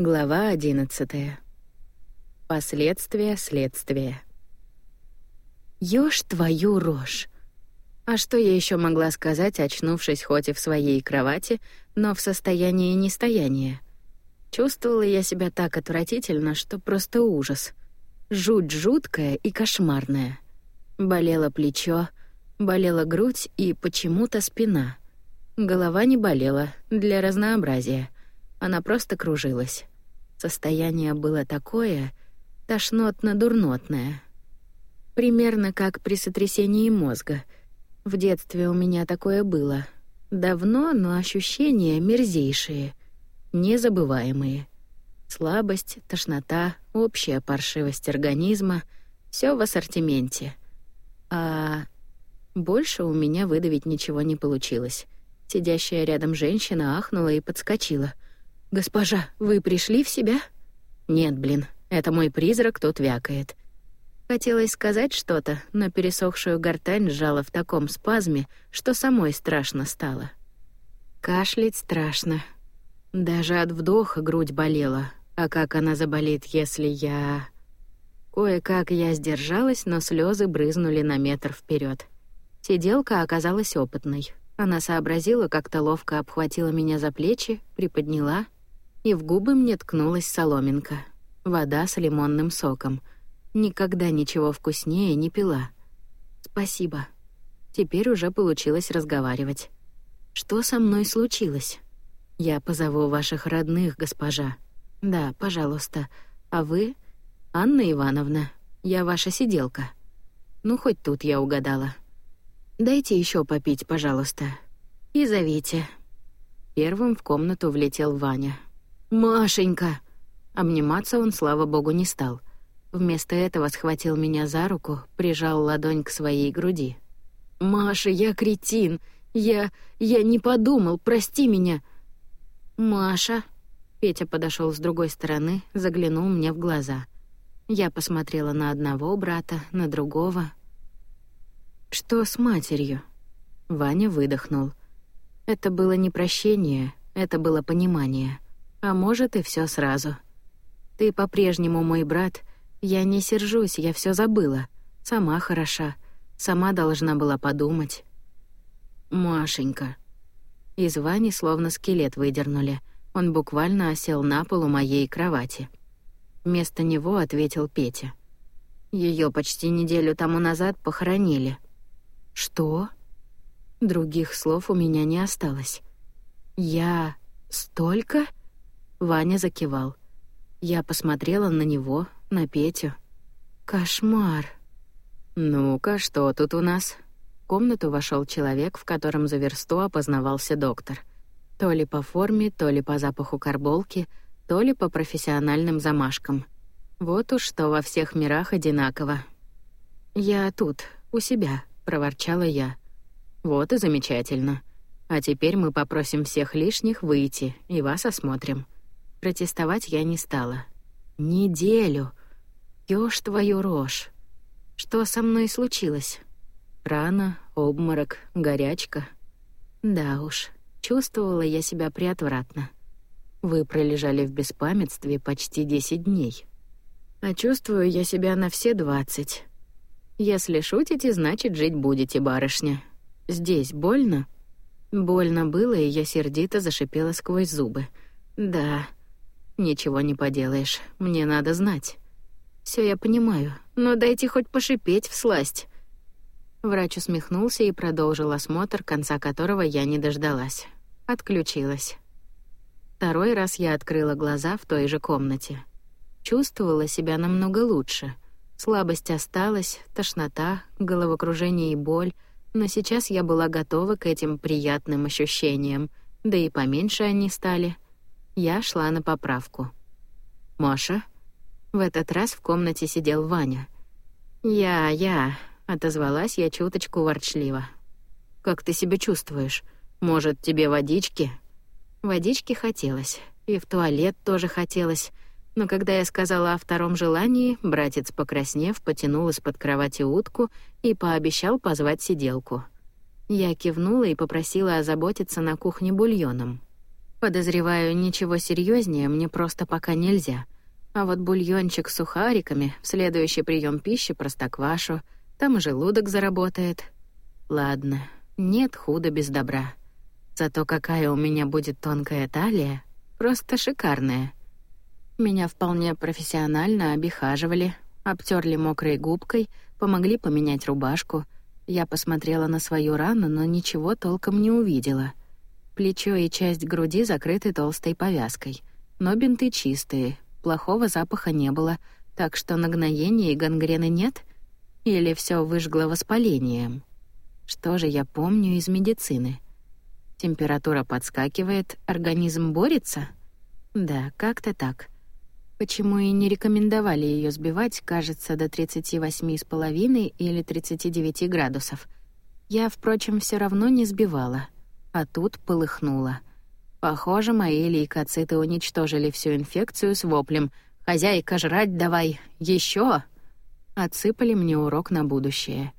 Глава 11. Последствия следствия. Ёж твою рожь. А что я еще могла сказать, очнувшись хоть и в своей кровати, но в состоянии нестояния? Чувствовала я себя так отвратительно, что просто ужас. Жуть жуткая и кошмарная. Болело плечо, болела грудь и почему-то спина. Голова не болела, для разнообразия — она просто кружилась. Состояние было такое тошнотно-дурнотное. Примерно как при сотрясении мозга. В детстве у меня такое было. Давно, но ощущения мерзейшие, незабываемые. Слабость, тошнота, общая паршивость организма — все в ассортименте. А больше у меня выдавить ничего не получилось. Сидящая рядом женщина ахнула и подскочила — «Госпожа, вы пришли в себя?» «Нет, блин, это мой призрак тут вякает». Хотелось сказать что-то, но пересохшую гортань сжала в таком спазме, что самой страшно стало. Кашлять страшно. Даже от вдоха грудь болела. А как она заболит, если я... Кое-как я сдержалась, но слезы брызнули на метр вперед. Сиделка оказалась опытной. Она сообразила, как-то ловко обхватила меня за плечи, приподняла — и в губы мне ткнулась соломинка. Вода с лимонным соком. Никогда ничего вкуснее не пила. Спасибо. Теперь уже получилось разговаривать. Что со мной случилось? Я позову ваших родных, госпожа. Да, пожалуйста. А вы? Анна Ивановна. Я ваша сиделка. Ну, хоть тут я угадала. Дайте еще попить, пожалуйста. И зовите. Первым в комнату влетел Ваня. «Машенька!» Обниматься он, слава богу, не стал. Вместо этого схватил меня за руку, прижал ладонь к своей груди. «Маша, я кретин! Я... я не подумал, прости меня!» «Маша...» Петя подошел с другой стороны, заглянул мне в глаза. Я посмотрела на одного брата, на другого. «Что с матерью?» Ваня выдохнул. Это было не прощение, это было понимание. А может, и все сразу. Ты по-прежнему мой брат. Я не сержусь, я все забыла. Сама хороша. Сама должна была подумать. Машенька. Из Вани словно скелет выдернули. Он буквально осел на полу моей кровати. Вместо него ответил Петя. Ее почти неделю тому назад похоронили. Что? Других слов у меня не осталось. Я столько? Ваня закивал. Я посмотрела на него, на Петю. Кошмар. Ну-ка, что тут у нас? В комнату вошел человек, в котором за версту опознавался доктор. То ли по форме, то ли по запаху карболки, то ли по профессиональным замашкам. Вот уж что во всех мирах одинаково. «Я тут, у себя», — проворчала я. «Вот и замечательно. А теперь мы попросим всех лишних выйти и вас осмотрим». Протестовать я не стала. Неделю. Ёж твою рожь. Что со мной случилось? Рана, обморок, горячка. Да уж, чувствовала я себя приотвратно. Вы пролежали в беспамятстве почти десять дней. А чувствую я себя на все двадцать. Если шутите, значит, жить будете, барышня. Здесь больно? Больно было, и я сердито зашипела сквозь зубы. Да, Ничего не поделаешь, мне надо знать. Все я понимаю, но дайте хоть пошипеть в сласть. Врач усмехнулся и продолжил осмотр, конца которого я не дождалась. Отключилась. Второй раз я открыла глаза в той же комнате. Чувствовала себя намного лучше. Слабость осталась, тошнота, головокружение и боль, но сейчас я была готова к этим приятным ощущениям, да и поменьше они стали — я шла на поправку. «Маша?» В этот раз в комнате сидел Ваня. «Я, я», — отозвалась я чуточку ворчливо. «Как ты себя чувствуешь? Может, тебе водички?» Водички хотелось, и в туалет тоже хотелось, но когда я сказала о втором желании, братец, покраснев, потянул из-под кровати утку и пообещал позвать сиделку. Я кивнула и попросила озаботиться на кухне бульоном. Подозреваю, ничего серьезнее мне просто пока нельзя. А вот бульончик с сухариками, в следующий прием пищи простоквашу, там и желудок заработает. Ладно, нет худа без добра. Зато какая у меня будет тонкая талия, просто шикарная. Меня вполне профессионально обихаживали, обтерли мокрой губкой, помогли поменять рубашку. Я посмотрела на свою рану, но ничего толком не увидела. Плечо и часть груди закрыты толстой повязкой, но бинты чистые, плохого запаха не было, так что нагноения и гангрены нет? Или все выжгло воспалением? Что же я помню из медицины? Температура подскакивает, организм борется? Да, как-то так. Почему и не рекомендовали ее сбивать, кажется, до 38,5 или 39 градусов. Я, впрочем, все равно не сбивала. А тут полыхнуло. Похоже, мои лейкоциты уничтожили всю инфекцию с воплем «Хозяйка, жрать давай! еще!» Отсыпали мне урок на будущее.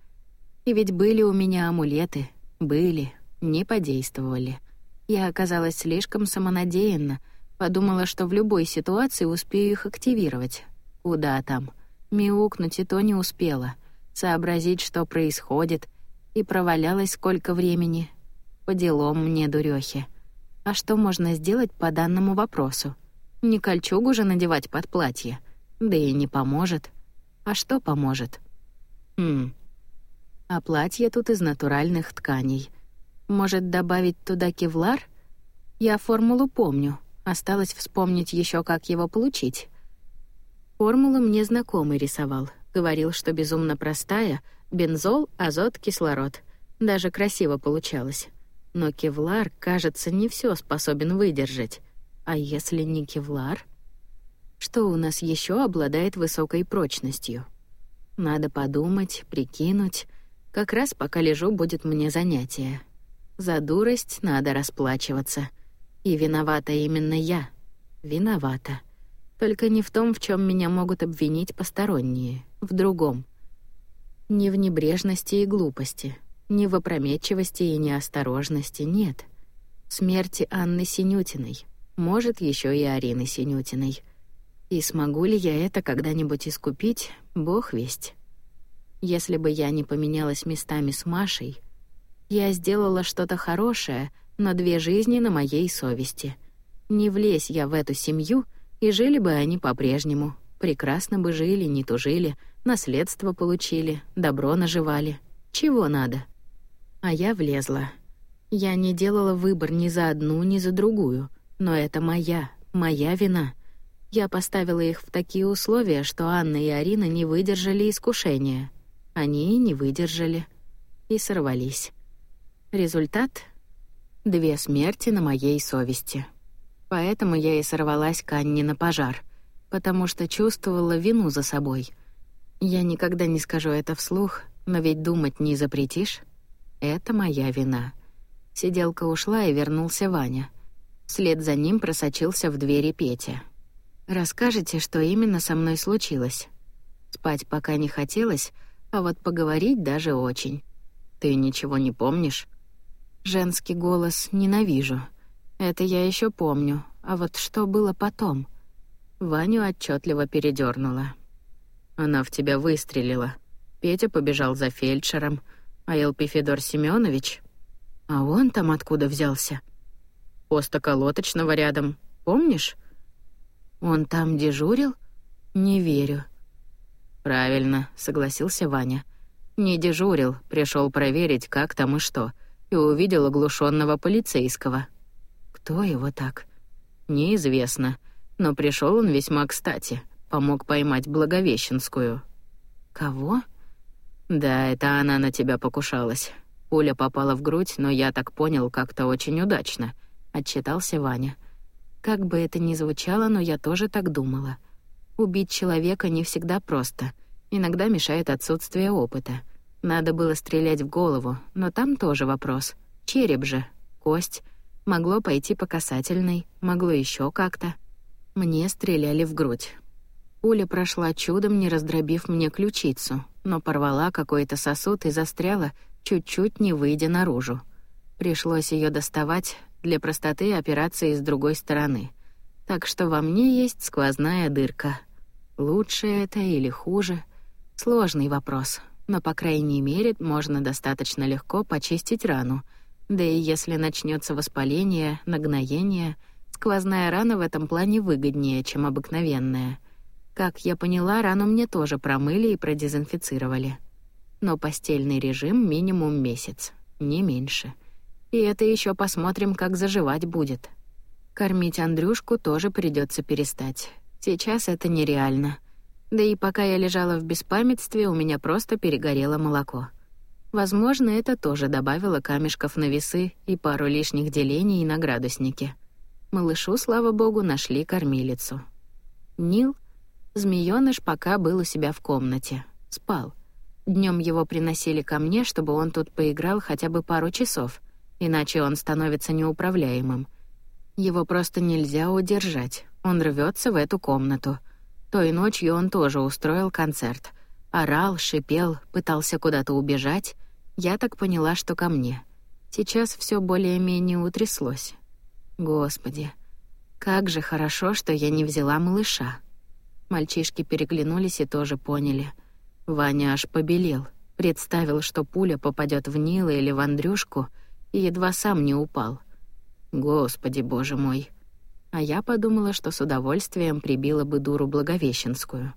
И ведь были у меня амулеты. Были. Не подействовали. Я оказалась слишком самонадеянна — Подумала, что в любой ситуации успею их активировать. Куда там? Мяукнуть и то не успела. Сообразить, что происходит. И провалялась сколько времени. По делам мне, дурёхи. А что можно сделать по данному вопросу? Не кольчугу же надевать под платье. Да и не поможет. А что поможет? Хм. А платье тут из натуральных тканей. Может, добавить туда кевлар? Я формулу помню — Осталось вспомнить еще, как его получить. Формулу мне знакомый рисовал. Говорил, что безумно простая — бензол, азот, кислород. Даже красиво получалось. Но кевлар, кажется, не все способен выдержать. А если не кевлар? Что у нас еще обладает высокой прочностью? Надо подумать, прикинуть. Как раз пока лежу, будет мне занятие. За дурость надо расплачиваться — и виновата именно я. Виновата. Только не в том, в чем меня могут обвинить посторонние, в другом. Не в небрежности и глупости, не в опрометчивости и неосторожности, нет. Смерти Анны Синютиной, может, еще и Арины Синютиной. И смогу ли я это когда-нибудь искупить, бог весть. Если бы я не поменялась местами с Машей, я сделала что-то хорошее — но две жизни на моей совести. Не влезь я в эту семью, и жили бы они по-прежнему. Прекрасно бы жили, не тужили, наследство получили, добро наживали. Чего надо? А я влезла. Я не делала выбор ни за одну, ни за другую. Но это моя, моя вина. Я поставила их в такие условия, что Анна и Арина не выдержали искушения. Они не выдержали. И сорвались. Результат Две смерти на моей совести. Поэтому я и сорвалась к Анне на пожар, потому что чувствовала вину за собой. Я никогда не скажу это вслух, но ведь думать не запретишь. Это моя вина. Сиделка ушла, и вернулся Ваня. Вслед за ним просочился в двери Петя. «Расскажете, что именно со мной случилось?» Спать пока не хотелось, а вот поговорить даже очень. «Ты ничего не помнишь?» Женский голос ненавижу. Это я еще помню. А вот что было потом? Ваню отчетливо передернула. Она в тебя выстрелила. Петя побежал за фельдшером, а Елпи Федор Семенович... А он там откуда взялся? Поста колоточного рядом, помнишь? Он там дежурил? Не верю. Правильно, согласился Ваня. Не дежурил, пришел проверить, как там и что — и увидел оглушенного полицейского. Кто его так? Неизвестно, но пришел он весьма кстати, помог поймать Благовещенскую. Кого? Да, это она на тебя покушалась. Пуля попала в грудь, но я так понял, как-то очень удачно, отчитался Ваня. Как бы это ни звучало, но я тоже так думала. Убить человека не всегда просто. Иногда мешает отсутствие опыта. Надо было стрелять в голову, но там тоже вопрос. Череп же, кость. Могло пойти по касательной, могло еще как-то. Мне стреляли в грудь. Пуля прошла чудом, не раздробив мне ключицу, но порвала какой-то сосуд и застряла, чуть-чуть не выйдя наружу. Пришлось ее доставать, для простоты операции с другой стороны. Так что во мне есть сквозная дырка. Лучше это или хуже? Сложный вопрос, но, по крайней мере, можно достаточно легко почистить рану. Да и если начнется воспаление, нагноение, сквозная рана в этом плане выгоднее, чем обыкновенная. Как я поняла, рану мне тоже промыли и продезинфицировали. Но постельный режим минимум месяц, не меньше. И это еще посмотрим, как заживать будет. Кормить Андрюшку тоже придется перестать. Сейчас это нереально. Да и пока я лежала в беспамятстве, у меня просто перегорело молоко. Возможно, это тоже добавило камешков на весы и пару лишних делений на градуснике. Малышу, слава богу, нашли кормилицу. Нил, змеёныш, пока был у себя в комнате. Спал. Днем его приносили ко мне, чтобы он тут поиграл хотя бы пару часов — иначе он становится неуправляемым. Его просто нельзя удержать. Он рвется в эту комнату. Той ночью он тоже устроил концерт. Орал, шипел, пытался куда-то убежать. Я так поняла, что ко мне. Сейчас все более-менее утряслось. Господи, как же хорошо, что я не взяла малыша. Мальчишки переглянулись и тоже поняли. Ваня аж побелел, представил, что пуля попадет в Нила или в Андрюшку — и едва сам не упал. Господи, боже мой. А я подумала, что с удовольствием прибила бы дуру Благовещенскую.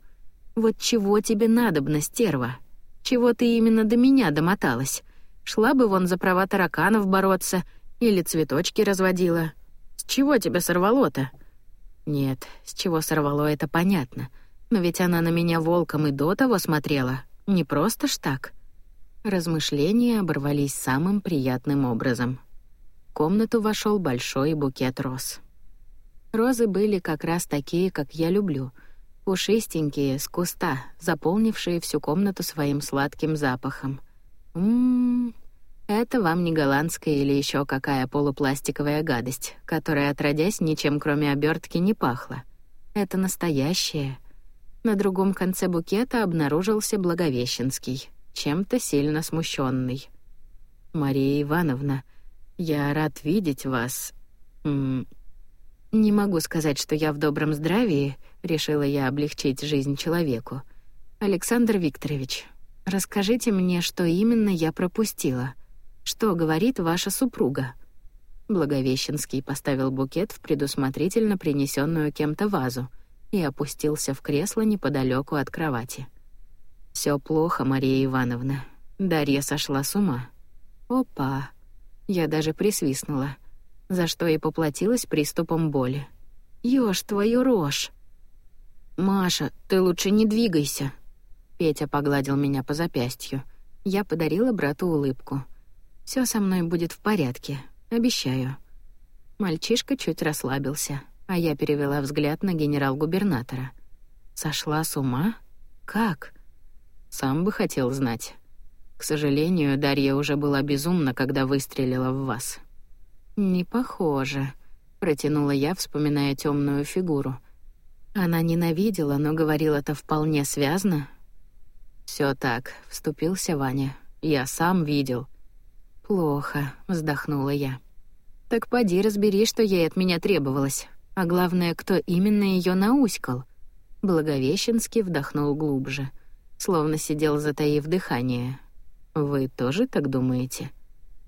Вот чего тебе надобно, стерва? Чего ты именно до меня домоталась? Шла бы вон за права тараканов бороться или цветочки разводила. С чего тебя сорвало-то? Нет, с чего сорвало это понятно. Но ведь она на меня волком и до того смотрела. Не просто ж так. Размышления оборвались самым приятным образом. В комнату вошел большой букет роз. Розы были как раз такие, как я люблю, пушистенькие, с куста, заполнившие всю комнату своим сладким запахом. Ммм, это вам не голландская или еще какая полупластиковая гадость, которая, отродясь, ничем кроме обертки не пахла. Это настоящее. На другом конце букета обнаружился Благовещенский — чем-то сильно смущенный. «Мария Ивановна, я рад видеть вас. М не могу сказать, что я в добром здравии», — решила я облегчить жизнь человеку. «Александр Викторович, расскажите мне, что именно я пропустила. Что говорит ваша супруга?» Благовещенский поставил букет в предусмотрительно принесенную кем-то вазу и опустился в кресло неподалеку от кровати. Все плохо, Мария Ивановна. Дарья сошла с ума. Опа. Я даже присвистнула, за что и поплатилась приступом боли. Ёж твою рожь. Маша, ты лучше не двигайся. Петя погладил меня по запястью. Я подарила брату улыбку. Все со мной будет в порядке, обещаю. Мальчишка чуть расслабился, а я перевела взгляд на генерал-губернатора. Сошла с ума? Как? Сам бы хотел знать. К сожалению, Дарья уже была безумна, когда выстрелила в вас. Не похоже, протянула я, вспоминая темную фигуру. Она ненавидела, но говорила это вполне связно. Все так, вступился Ваня. Я сам видел. Плохо, вздохнула я. Так поди разбери, что ей от меня требовалось. А главное, кто именно ее науськал. Благовещенский вдохнул глубже словно сидел затаив дыхание. Вы тоже так думаете?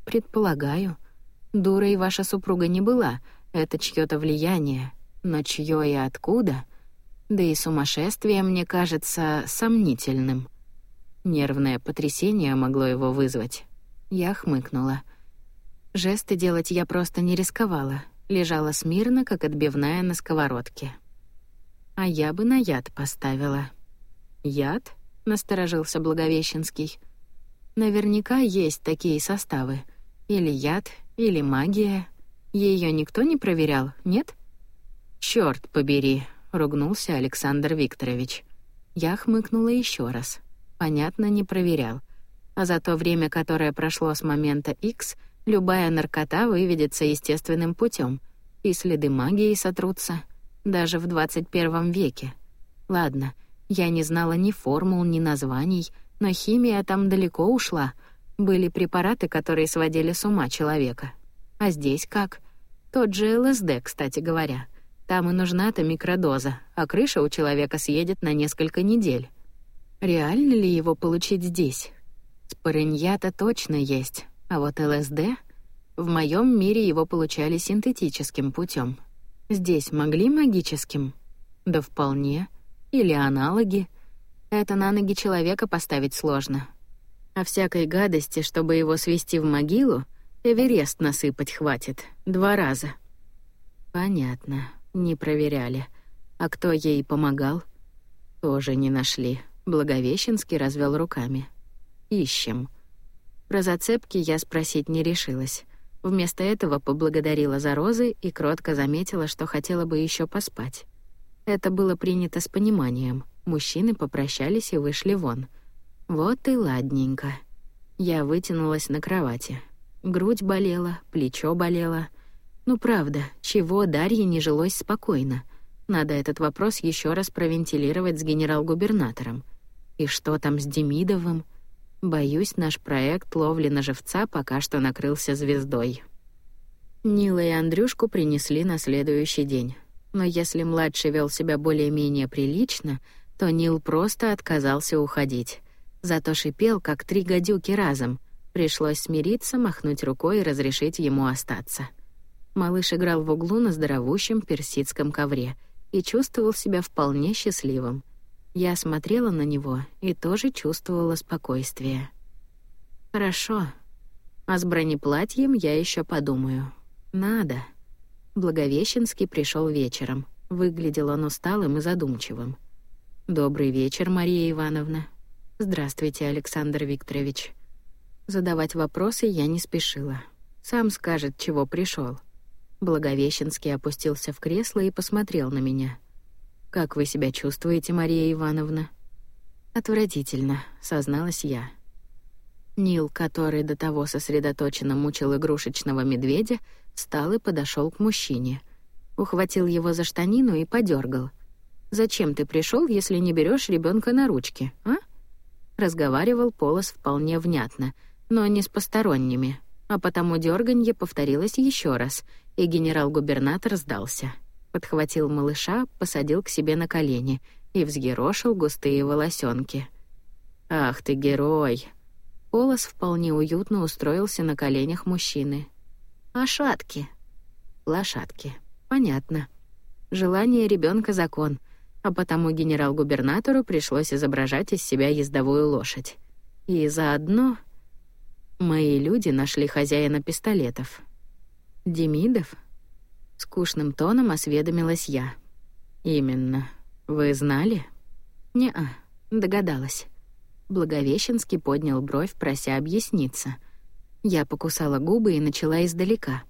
Предполагаю. Дурой ваша супруга не была, это чьё-то влияние, но чьё и откуда? Да и сумасшествие, мне кажется, сомнительным. Нервное потрясение могло его вызвать. Я хмыкнула. Жесты делать я просто не рисковала, лежала смирно, как отбивная на сковородке. А я бы на яд поставила. Яд? насторожился Благовещенский. Наверняка есть такие составы. Или яд, или магия. Ее никто не проверял, нет? Черт побери, ругнулся Александр Викторович. Я хмыкнула еще раз. Понятно, не проверял. А за то время, которое прошло с момента X, любая наркота выведется естественным путем, и следы магии сотрутся, даже в 21 веке. Ладно, я не знала ни формул, ни названий, но химия там далеко ушла. Были препараты, которые сводили с ума человека. А здесь как? Тот же ЛСД, кстати говоря. Там и нужна-то микродоза, а крыша у человека съедет на несколько недель. Реально ли его получить здесь? Спорынья-то точно есть, а вот ЛСД... В моем мире его получали синтетическим путем. Здесь могли магическим? Да вполне. Или аналоги. Это на ноги человека поставить сложно. А всякой гадости, чтобы его свести в могилу, Эверест насыпать хватит. Два раза. Понятно. Не проверяли. А кто ей помогал? Тоже не нашли. Благовещенский развел руками. Ищем. Про зацепки я спросить не решилась. Вместо этого поблагодарила за розы и кротко заметила, что хотела бы еще поспать. Это было принято с пониманием. Мужчины попрощались и вышли вон. Вот и ладненько. Я вытянулась на кровати. Грудь болела, плечо болело. Ну правда, чего Дарье не жилось спокойно? Надо этот вопрос еще раз провентилировать с генерал-губернатором. И что там с Демидовым? Боюсь, наш проект ловли на живца пока что накрылся звездой. Нила и Андрюшку принесли на следующий день. Но если младший вел себя более-менее прилично, то Нил просто отказался уходить. Зато шипел, как три гадюки разом. Пришлось смириться, махнуть рукой и разрешить ему остаться. Малыш играл в углу на здоровущем персидском ковре и чувствовал себя вполне счастливым — я смотрела на него и тоже чувствовала спокойствие. Хорошо. А с бронеплатьем я еще подумаю. Надо. Благовещенский пришел вечером. Выглядел он усталым и задумчивым. Добрый вечер, Мария Ивановна. Здравствуйте, Александр Викторович. Задавать вопросы я не спешила. Сам скажет, чего пришел. Благовещенский опустился в кресло и посмотрел на меня. Как вы себя чувствуете, Мария Ивановна? Отвратительно, созналась я. Нил, который до того сосредоточенно мучил игрушечного медведя, встал и подошел к мужчине. Ухватил его за штанину и подергал. «Зачем ты пришел, если не берешь ребенка на ручки, а?» Разговаривал Полос вполне внятно, но не с посторонними, а потому дерганье повторилось еще раз, и генерал-губернатор сдался подхватил малыша, посадил к себе на колени и взъерошил густые волосенки. «Ах ты герой!» Полос вполне уютно устроился на коленях мужчины. «Лошадки». «Лошадки. Понятно. Желание ребенка закон, а потому генерал-губернатору пришлось изображать из себя ездовую лошадь. И заодно мои люди нашли хозяина пистолетов. Демидов? Скучным тоном осведомилась я. «Именно. Вы знали?» «Не-а, догадалась». Благовещенский поднял бровь, прося объясниться. Я покусала губы и начала издалека.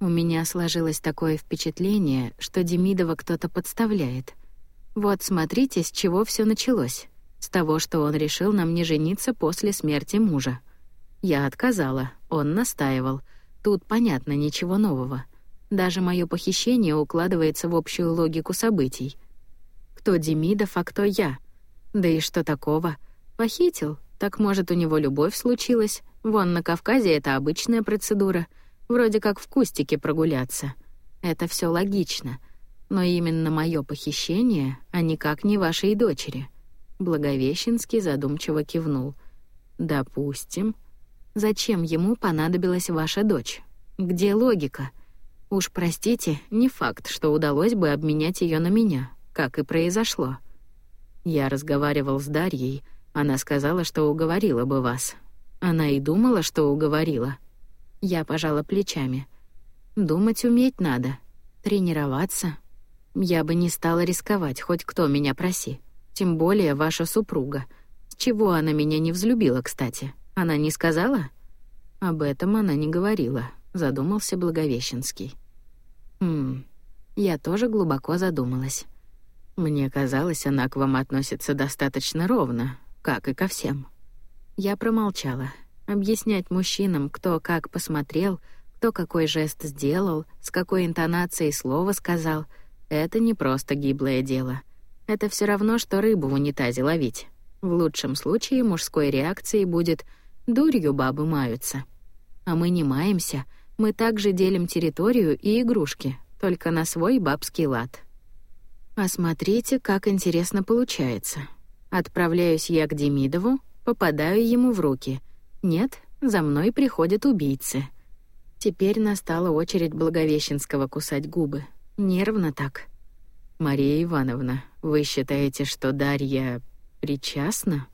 У меня сложилось такое впечатление, что Демидова кто-то подставляет. Вот смотрите, с чего все началось. С того, что он решил на мне жениться после смерти мужа. Я отказала, он настаивал. Тут понятно, ничего нового. Даже мое похищение укладывается в общую логику событий. Кто Демидов, а кто я? Да и что такого? Похитил? Так может, у него любовь случилась? Вон на Кавказе это обычная процедура. Вроде как в кустике прогуляться. Это все логично. Но именно мое похищение, а никак не вашей дочери. Благовещенский задумчиво кивнул. Допустим. Зачем ему понадобилась ваша дочь? Где логика? Уж простите, не факт, что удалось бы обменять ее на меня, как и произошло. Я разговаривал с Дарьей, она сказала, что уговорила бы вас. Она и думала, что уговорила. Я пожала плечами. Думать уметь надо, тренироваться. Я бы не стала рисковать, хоть кто меня проси. Тем более ваша супруга. С чего она меня не взлюбила, кстати? Она не сказала? Об этом она не говорила задумался Благовещенский. Хм. Я тоже глубоко задумалась. Мне казалось, она к вам относится достаточно ровно, как и ко всем. Я промолчала. Объяснять мужчинам, кто как посмотрел, кто какой жест сделал, с какой интонацией слово сказал, это не просто гиблое дело. Это все равно, что рыбу в унитазе ловить. В лучшем случае мужской реакцией будет «дурью бабы маются». А мы не маемся — Мы также делим территорию и игрушки, только на свой бабский лад. А как интересно получается. Отправляюсь я к Демидову, попадаю ему в руки. Нет, за мной приходят убийцы. Теперь настала очередь Благовещенского кусать губы. Нервно так. «Мария Ивановна, вы считаете, что Дарья причастна?»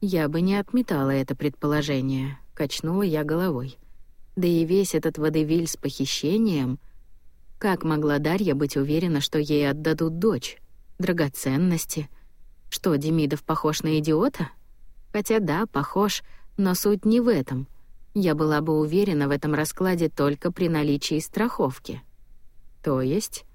«Я бы не отметала это предположение», — качнула я головой. Да и весь этот водевиль с похищением... Как могла Дарья быть уверена, что ей отдадут дочь? Драгоценности? Что, Демидов похож на идиота? Хотя да, похож, но суть не в этом. Я была бы уверена в этом раскладе только при наличии страховки. То есть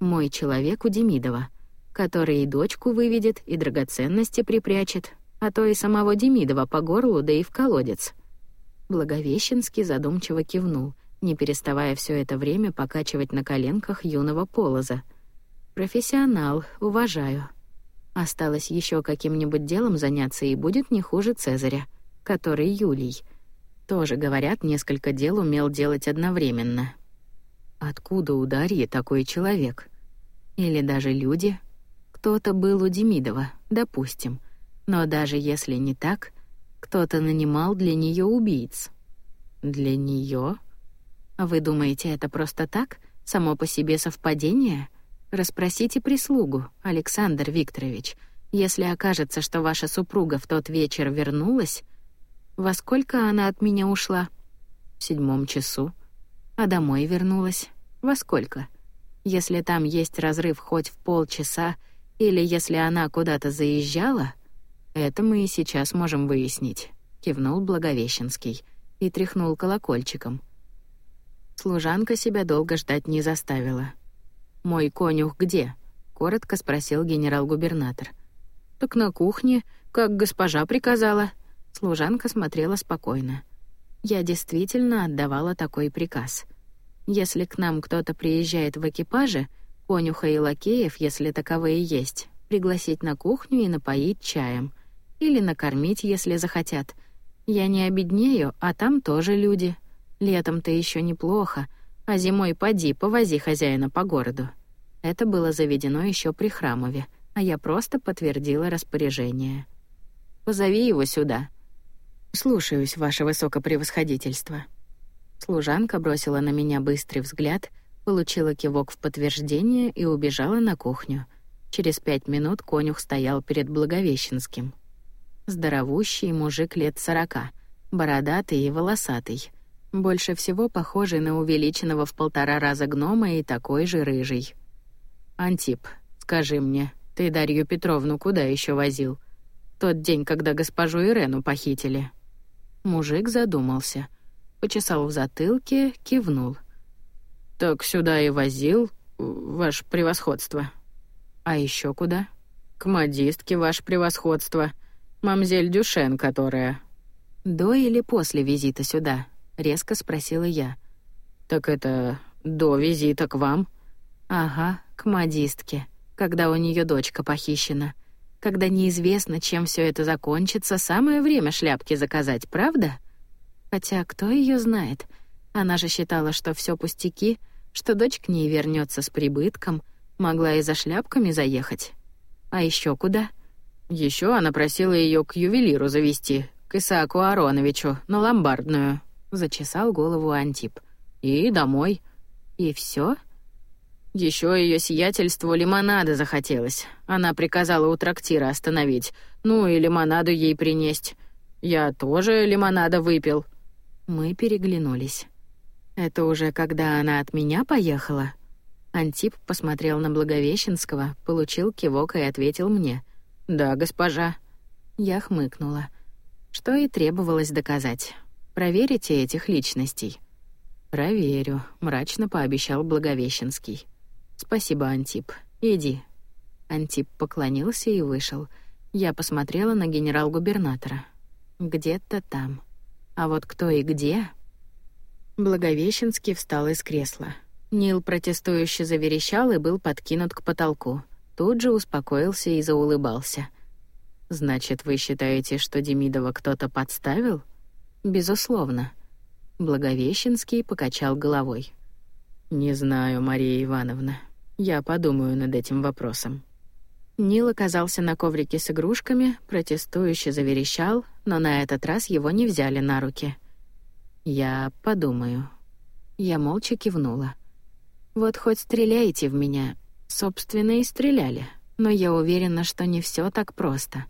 мой человек у Демидова, который и дочку выведет, и драгоценности припрячет, а то и самого Демидова по горлу, да и в колодец — Благовещенский задумчиво кивнул, не переставая все это время покачивать на коленках юного полоза. «Профессионал, уважаю. Осталось еще каким-нибудь делом заняться и будет не хуже Цезаря, который Юлий. Тоже, говорят, несколько дел умел делать одновременно. Откуда у Дарьи такой человек? Или даже люди? Кто-то был у Демидова, допустим. Но даже если не так, кто-то нанимал для нее убийц. Для нее? Вы думаете, это просто так, само по себе совпадение? Распросите прислугу, Александр Викторович. Если окажется, что ваша супруга в тот вечер вернулась, во сколько она от меня ушла? В седьмом часу. А домой вернулась. Во сколько? Если там есть разрыв хоть в полчаса, или если она куда-то заезжала, это мы и сейчас можем выяснить, кивнул Благовещенский и тряхнул колокольчиком. Служанка себя долго ждать не заставила. Мой конюх где? коротко спросил генерал-губернатор. Так на кухне, как госпожа приказала. Служанка смотрела спокойно. Я действительно отдавала такой приказ. Если к нам кто-то приезжает в экипаже, конюха и лакеев, если таковые есть, пригласить на кухню и напоить чаем — или накормить, если захотят. Я не обеднею, а там тоже люди. Летом-то еще неплохо, а зимой поди, повози хозяина по городу. Это было заведено еще при Храмове, а я просто подтвердила распоряжение. «Позови его сюда». «Слушаюсь, ваше высокопревосходительство». Служанка бросила на меня быстрый взгляд, получила кивок в подтверждение и убежала на кухню. Через пять минут конюх стоял перед Благовещенским. Здоровущий мужик лет сорока, бородатый и волосатый. Больше всего похожий на увеличенного в полтора раза гнома и такой же рыжий. «Антип, скажи мне, ты Дарью Петровну куда еще возил? Тот день, когда госпожу Ирену похитили». Мужик задумался. Почесал в затылке, кивнул. «Так сюда и возил, ваше превосходство». «А еще куда?» «К модистке, ваше превосходство», Мамзель Дюшен, которая...» «До или после визита сюда?» — резко спросила я. «Так это до визита к вам?» «Ага, к модистке, когда у нее дочка похищена. Когда неизвестно, чем все это закончится, самое время шляпки заказать, правда? Хотя кто ее знает? Она же считала, что все пустяки, что дочь к ней вернется с прибытком, могла и за шляпками заехать. А еще куда?» Еще она просила ее к ювелиру завести, к Исааку Ароновичу, на ломбардную. Зачесал голову Антип. И домой. И все? Еще ее сиятельству лимонада захотелось. Она приказала у трактира остановить. Ну и лимонаду ей принесть. Я тоже лимонада выпил. Мы переглянулись. Это уже когда она от меня поехала? Антип посмотрел на Благовещенского, получил кивок и ответил мне — «Да, госпожа». Я хмыкнула. Что и требовалось доказать. Проверите этих личностей. «Проверю», — мрачно пообещал Благовещенский. «Спасибо, Антип. Иди». Антип поклонился и вышел. Я посмотрела на генерал-губернатора. Где-то там. А вот кто и где? Благовещенский встал из кресла. Нил протестующе заверещал и был подкинут к потолку тут же успокоился и заулыбался. «Значит, вы считаете, что Демидова кто-то подставил?» «Безусловно. Благовещенский покачал головой. «Не знаю, Мария Ивановна. Я подумаю над этим вопросом». Нил оказался на коврике с игрушками, протестующе заверещал, но на этот раз его не взяли на руки. «Я подумаю». Я молча кивнула. «Вот хоть стреляйте в меня». Собственно, и стреляли. Но я уверена, что не все так просто.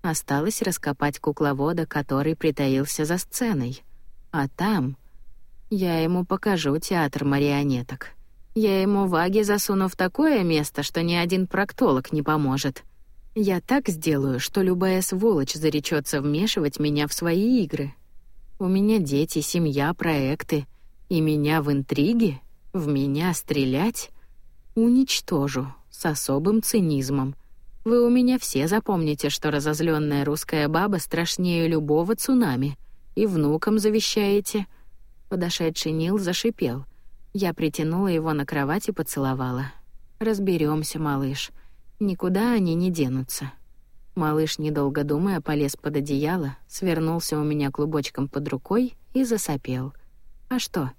Осталось раскопать кукловода, который притаился за сценой. А там... Я ему покажу театр марионеток. Я ему ваги засуну в такое место, что ни один проктолог не поможет. Я так сделаю, что любая сволочь заречется вмешивать меня в свои игры. У меня дети, семья, проекты. И меня в интриги? В меня стрелять? Уничтожу. С особым цинизмом. Вы у меня все запомните, что разозленная русская баба страшнее любого цунами. И внукам завещаете. Подошедший Нил зашипел. Я притянула его на кровать и поцеловала. Разберемся, малыш. Никуда они не денутся. Малыш, недолго думая, полез под одеяло, свернулся у меня клубочком под рукой и засопел. А что?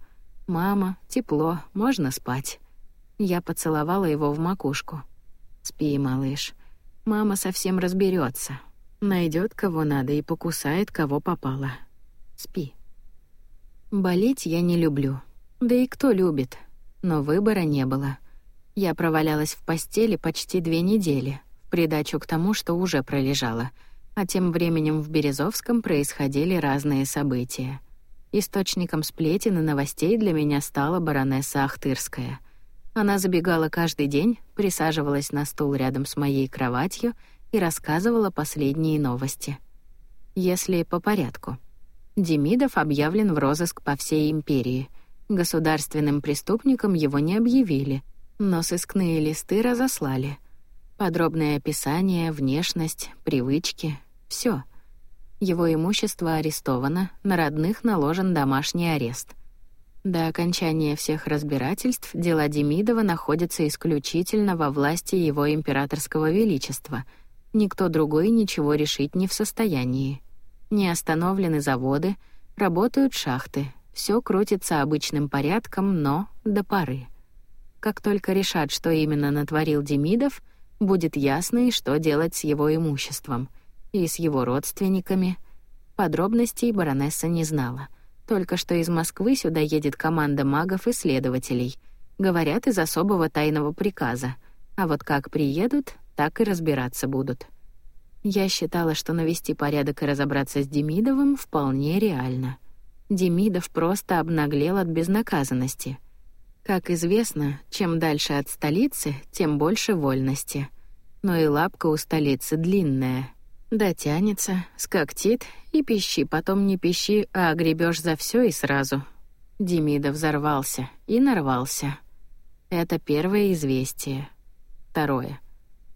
Мама, тепло, можно спать. Я поцеловала его в макушку. Спи, малыш. Мама совсем разберется, найдет кого надо и покусает кого попало. Спи. Болеть я не люблю. Да и кто любит? Но выбора не было. Я провалялась в постели почти две недели, в придачу к тому, что уже пролежала. А тем временем в Березовском происходили разные события. Источником сплетен и новостей для меня стала баронесса Ахтырская. Она забегала каждый день, присаживалась на стул рядом с моей кроватью и рассказывала последние новости. Если по порядку. Демидов объявлен в розыск по всей империи — Государственным преступником его не объявили, но сыскные листы разослали. Подробное описание, внешность, привычки — все. Его имущество арестовано, на родных наложен домашний арест. До окончания всех разбирательств дела Демидова находятся исключительно во власти его императорского величества. Никто другой ничего решить не в состоянии. Не остановлены заводы, работают шахты, все крутится обычным порядком, но до поры. Как только решат, что именно натворил Демидов, будет ясно и что делать с его имуществом и с его родственниками. Подробностей баронесса не знала. Только что из Москвы сюда едет команда магов и следователей. Говорят, из особого тайного приказа. А вот как приедут, так и разбираться будут. Я считала, что навести порядок и разобраться с Демидовым вполне реально. Демидов просто обнаглел от безнаказанности. Как известно, чем дальше от столицы, тем больше вольности. Но и лапка у столицы длинная. Дотянется, скоктит и пищи, потом не пищи, а гребешь за все и сразу. Демидов взорвался и нарвался. Это первое известие. Второе.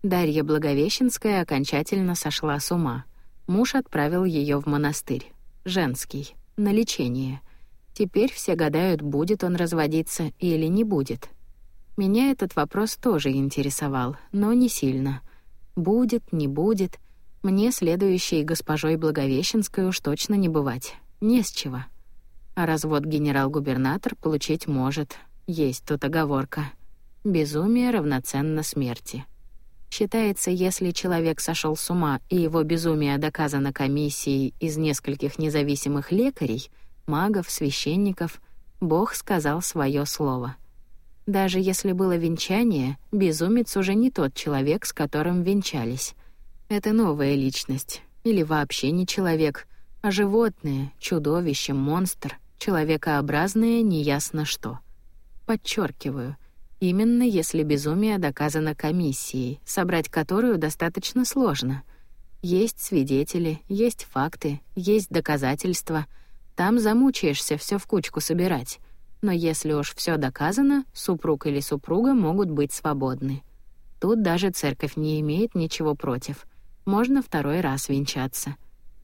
Дарья Благовещенская окончательно сошла с ума. Муж отправил ее в монастырь. Женский на лечение. Теперь все гадают, будет он разводиться или не будет. Меня этот вопрос тоже интересовал, но не сильно. Будет, не будет. Мне следующей госпожой Благовещенской уж точно не бывать. Не с чего. А развод генерал-губернатор получить может. Есть тут оговорка. Безумие равноценно смерти. Считается, если человек сошел с ума и его безумие доказано комиссией из нескольких независимых лекарей, магов, священников, Бог сказал свое слово. Даже если было венчание, безумец уже не тот человек, с которым венчались. Это новая личность. Или вообще не человек, а животное, чудовище, монстр, человекообразное неясно что. Подчеркиваю — Именно если безумие доказано комиссией, собрать которую достаточно сложно. Есть свидетели, есть факты, есть доказательства. Там замучаешься все в кучку собирать. Но если уж все доказано, супруг или супруга могут быть свободны. Тут даже церковь не имеет ничего против. Можно второй раз венчаться.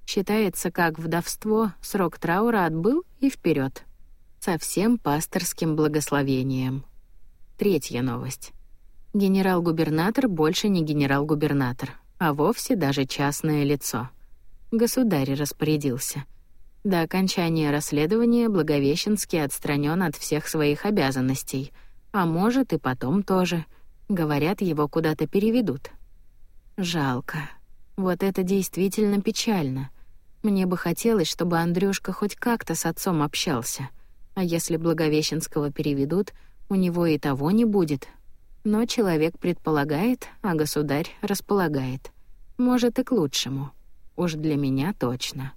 Считается как вдовство, срок траура отбыл и вперед. Со всем пасторским благословением. Третья новость. Генерал-губернатор больше не генерал-губернатор, а вовсе даже частное лицо. Государь распорядился. До окончания расследования Благовещенский отстранен от всех своих обязанностей, а может и потом тоже. Говорят, его куда-то переведут. Жалко. Вот это действительно печально. Мне бы хотелось, чтобы Андрюшка хоть как-то с отцом общался. А если Благовещенского переведут, у него и того не будет. Но человек предполагает, а государь располагает. Может, и к лучшему. Уж для меня точно.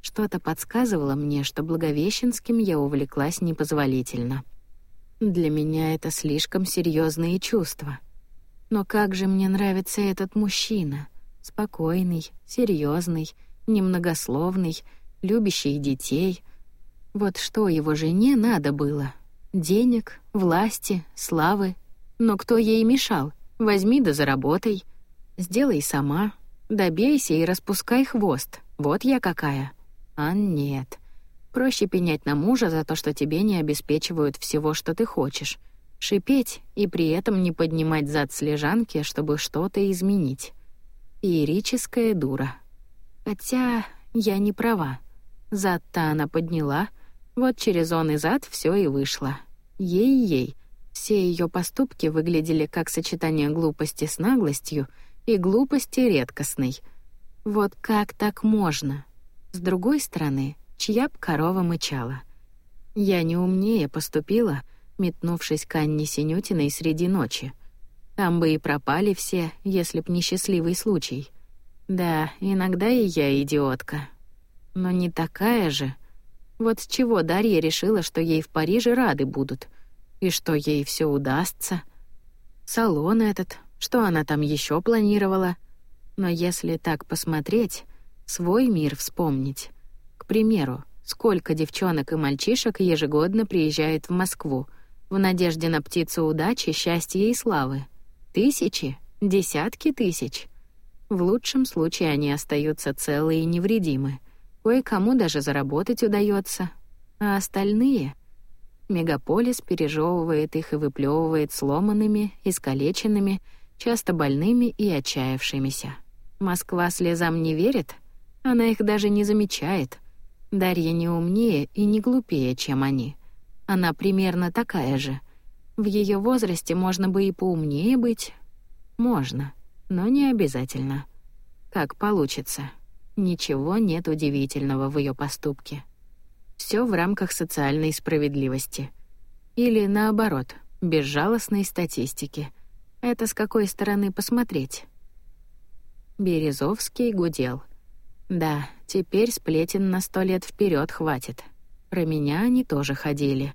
Что-то подсказывало мне, что Благовещенским я увлеклась непозволительно. Для меня это слишком серьезные чувства. Но как же мне нравится этот мужчина. Спокойный, серьезный, немногословный, любящий детей. Вот что его жене надо было. Денег, власти, славы. Но кто ей мешал? Возьми да заработай. Сделай сама. Добейся и распускай хвост. Вот я какая. А нет. Проще пенять на мужа за то, что тебе не обеспечивают всего, что ты хочешь. Шипеть и при этом не поднимать зад с лежанки, чтобы что-то изменить. Иерическая дура. Хотя я не права. Зад-то она подняла, вот через он и зад все и вышло. Ей-ей. Все ее поступки выглядели как сочетание глупости с наглостью и глупости редкостной. Вот как так можно? С другой стороны, чья б корова мычала? Я не умнее поступила, метнувшись к Анне Синютиной среди ночи. Там бы и пропали все, если б не счастливый случай. Да, иногда и я идиотка. Но не такая же. Вот с чего Дарья решила, что ей в Париже рады будут, и что ей все удастся. Салон этот, что она там еще планировала. Но если так посмотреть, свой мир вспомнить. К примеру, сколько девчонок и мальчишек ежегодно приезжают в Москву в надежде на птицу удачи, счастья и славы. Тысячи, десятки тысяч. В лучшем случае они остаются целы и невредимы. Кое-кому даже заработать удается, а остальные мегаполис пережевывает их и выплевывает сломанными, искалеченными, часто больными и отчаявшимися. Москва слезам не верит, она их даже не замечает. Дарья не умнее и не глупее, чем они. Она примерно такая же. В ее возрасте можно бы и поумнее быть. Можно, но не обязательно. Как получится. Ничего нет удивительного в ее поступке. Все в рамках социальной справедливости. Или наоборот, безжалостной статистики. Это с какой стороны посмотреть? Березовский гудел. Да, теперь сплетен на сто лет вперед хватит. Про меня они тоже ходили.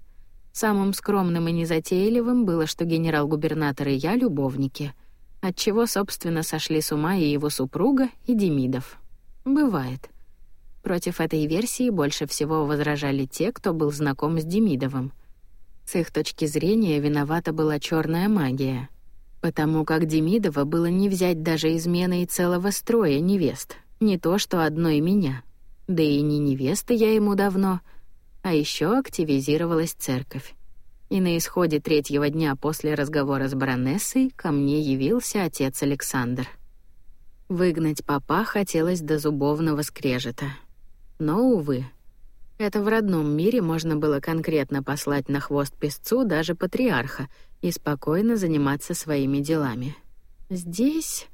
Самым скромным и незатейливым было, что генерал-губернатор и я любовники, отчего, собственно, сошли с ума и его супруга, и Демидов. Бывает. Против этой версии больше всего возражали те, кто был знаком с Демидовым. С их точки зрения виновата была черная магия, потому как Демидова было не взять даже измены и целого строя невест, не то что одной меня. Да и не невеста я ему давно — а еще активизировалась церковь. И на исходе третьего дня после разговора с баронессой ко мне явился отец Александр. Выгнать папа хотелось до зубовного скрежета. Но, увы, это в родном мире можно было конкретно послать на хвост песцу даже патриарха и спокойно заниматься своими делами. Здесь...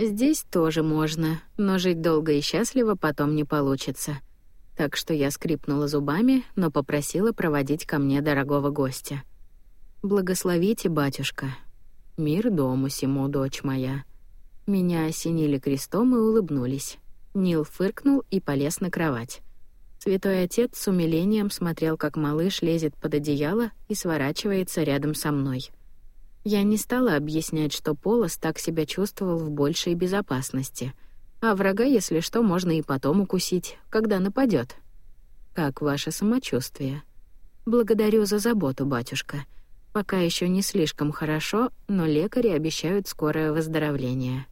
Здесь тоже можно, но жить долго и счастливо потом не получится так что я скрипнула зубами, но попросила проводить ко мне дорогого гостя. «Благословите, батюшка. Мир дому сему, дочь моя». Меня осенили крестом и улыбнулись. Нил фыркнул и полез на кровать. Святой отец с умилением смотрел, как малыш лезет под одеяло и сворачивается рядом со мной. Я не стала объяснять, что Полос так себя чувствовал в большей безопасности — а врага, если что, можно и потом укусить, когда нападет. Как ваше самочувствие? Благодарю за заботу, батюшка. Пока еще не слишком хорошо, но лекари обещают скорое выздоровление.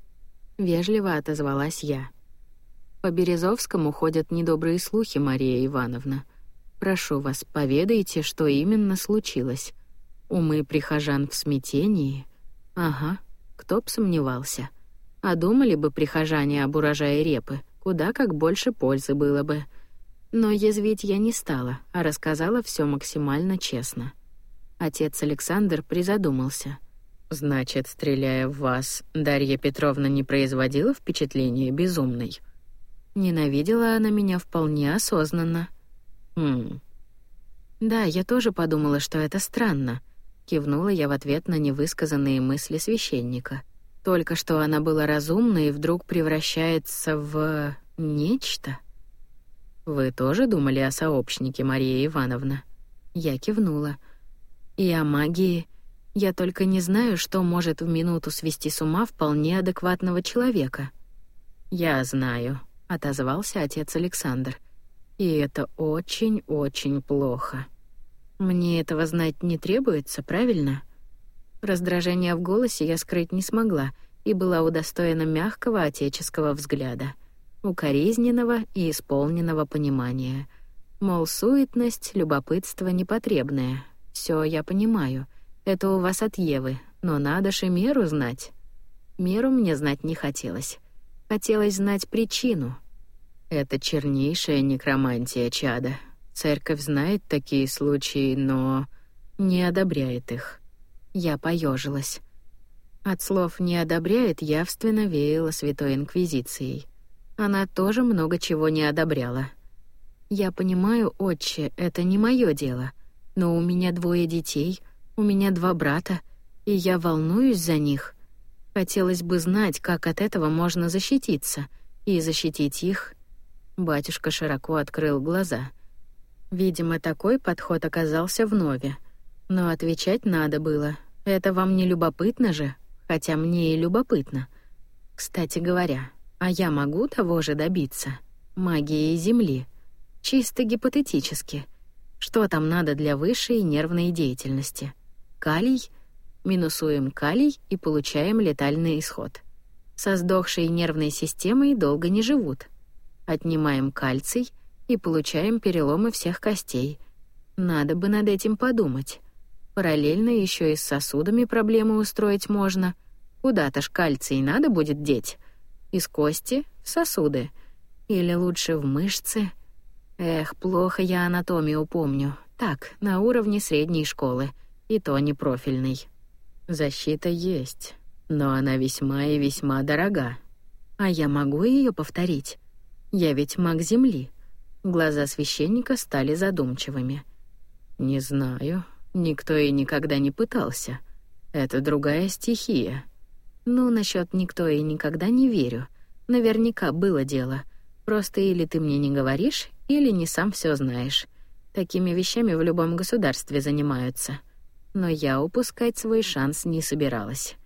Вежливо отозвалась я. По Березовскому ходят недобрые слухи, Мария Ивановна. Прошу вас, поведайте, что именно случилось. Умы прихожан в смятении. Ага, кто б сомневался. А думали бы прихожане об урожае репы, куда как больше пользы было бы. Но язвить я не стала, а рассказала все максимально честно. Отец Александр призадумался. «Значит, стреляя в вас, Дарья Петровна не производила впечатления безумной?» Ненавидела она меня вполне осознанно. «Хм, да, я тоже подумала, что это странно. Кивнула я в ответ на невысказанные мысли священника. Только что она была разумна и вдруг превращается в нечто. Вы тоже думали о сообщнике, Мария Ивановна? Я кивнула. И о магии. Я только не знаю, что может в минуту свести с ума вполне адекватного человека. Я знаю, отозвался отец Александр. И это очень-очень плохо. Мне этого знать не требуется, правильно? Раздражение в голосе я скрыть не смогла и была удостоена мягкого отеческого взгляда, укоризненного и исполненного понимания. Мол, суетность, любопытство непотребное. Все я понимаю. Это у вас от Евы, но надо же меру знать. Меру мне знать не хотелось. Хотелось знать причину — это чернейшая некромантия чада. Церковь знает такие случаи, но не одобряет их. Я поежилась. От слов «не одобряет» явственно веяло Святой Инквизицией. Она тоже много чего не одобряла. Я понимаю, отче, это не мое дело, но у меня двое детей, у меня два брата, и я волнуюсь за них. Хотелось бы знать, как от этого можно защититься, и защитить их, Батюшка широко открыл глаза. Видимо, такой подход оказался в нове. Но отвечать надо было. Это вам не любопытно же? Хотя мне и любопытно. Кстати говоря, а я могу того же добиться? Магией Земли. Чисто гипотетически. Что там надо для высшей нервной деятельности? Калий? Минусуем калий и получаем летальный исход. Со сдохшей нервной системой долго не живут — Отнимаем кальций и получаем переломы всех костей. Надо бы над этим подумать. Параллельно еще и с сосудами проблемы устроить можно. Куда-то ж кальций надо будет деть. Из кости в сосуды. Или лучше в мышцы. Эх, плохо я анатомию помню. Так, на уровне средней школы. И то не профильный. Защита есть, но она весьма и весьма дорога. А я могу ее повторить? Я ведь маг Земли. Глаза священника стали задумчивыми. Не знаю, никто и никогда не пытался. Это другая стихия. Ну, насчет никто и никогда не верю. Наверняка было дело. Просто или ты мне не говоришь, или не сам все знаешь. Такими вещами в любом государстве занимаются. Но я упускать свой шанс не собиралась.